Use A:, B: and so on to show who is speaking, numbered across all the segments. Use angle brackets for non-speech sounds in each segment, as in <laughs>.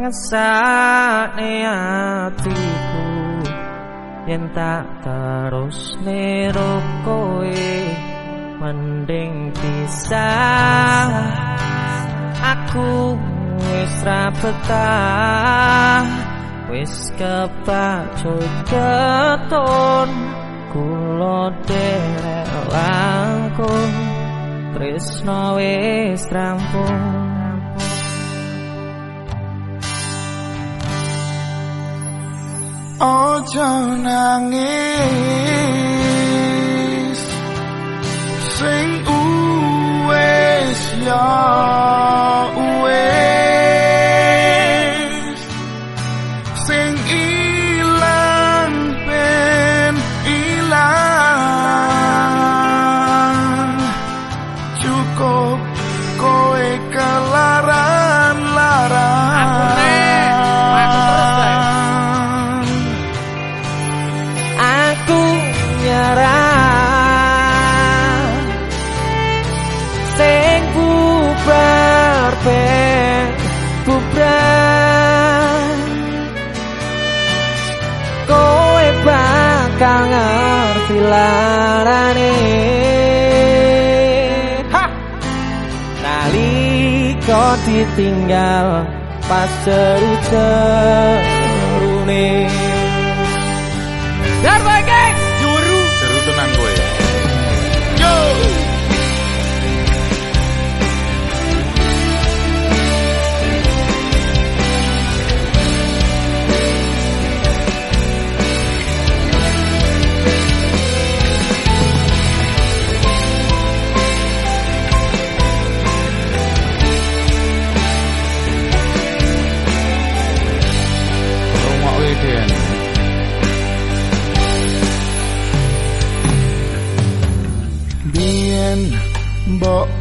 A: ngesane atiku yen tak terus nero kowe mending pisah. Aku wis ra betah wis kepacut keton kula derek langkung tresno wis rampung
B: Ojo nangis. Sing uwes ya
A: bakal ngerti larane. Ha! Nalika ditinggal pas seru-serune Darbo geng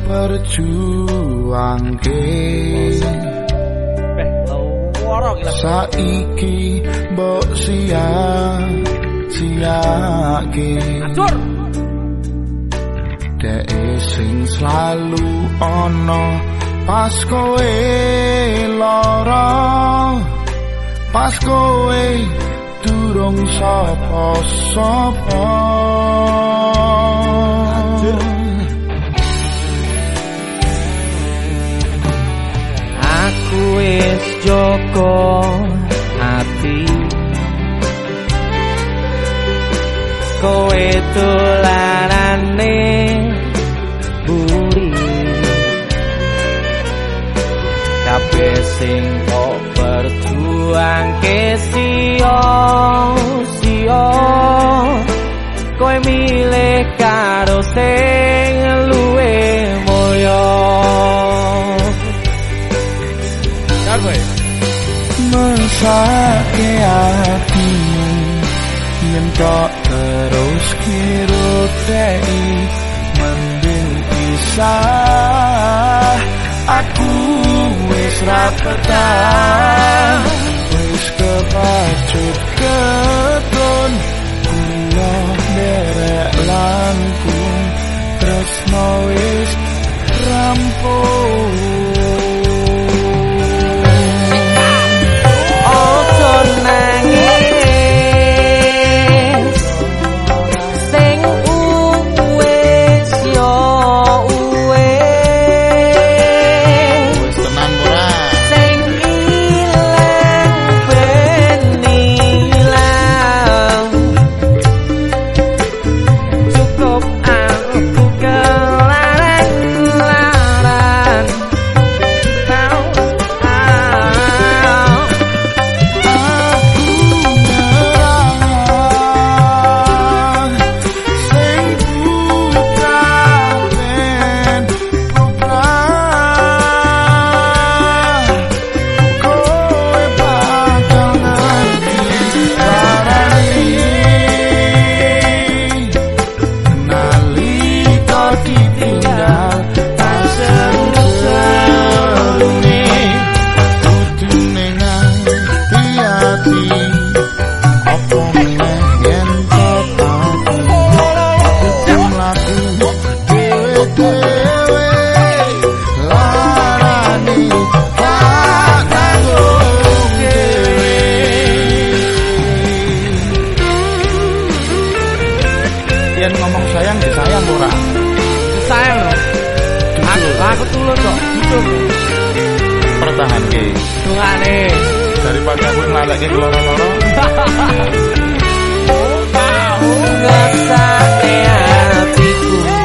B: perjuangke
A: gila.
B: Saiki mbok sia siake dek sing selalu ana pas kowe lara. Pas kowe durung sapa-sapa
A: wis joko ati. Kowe tulanane
B: terus kirut dei mending pisah. Aku wis ra betah. Wis kepacut keton
A: Aku tulun kok, duduk.
B: Pertahan ke.
C: Dungane.
B: Daripada aku ngalakke loro-loro. <laughs>
A: Hahaha. kau ngesate hatiku.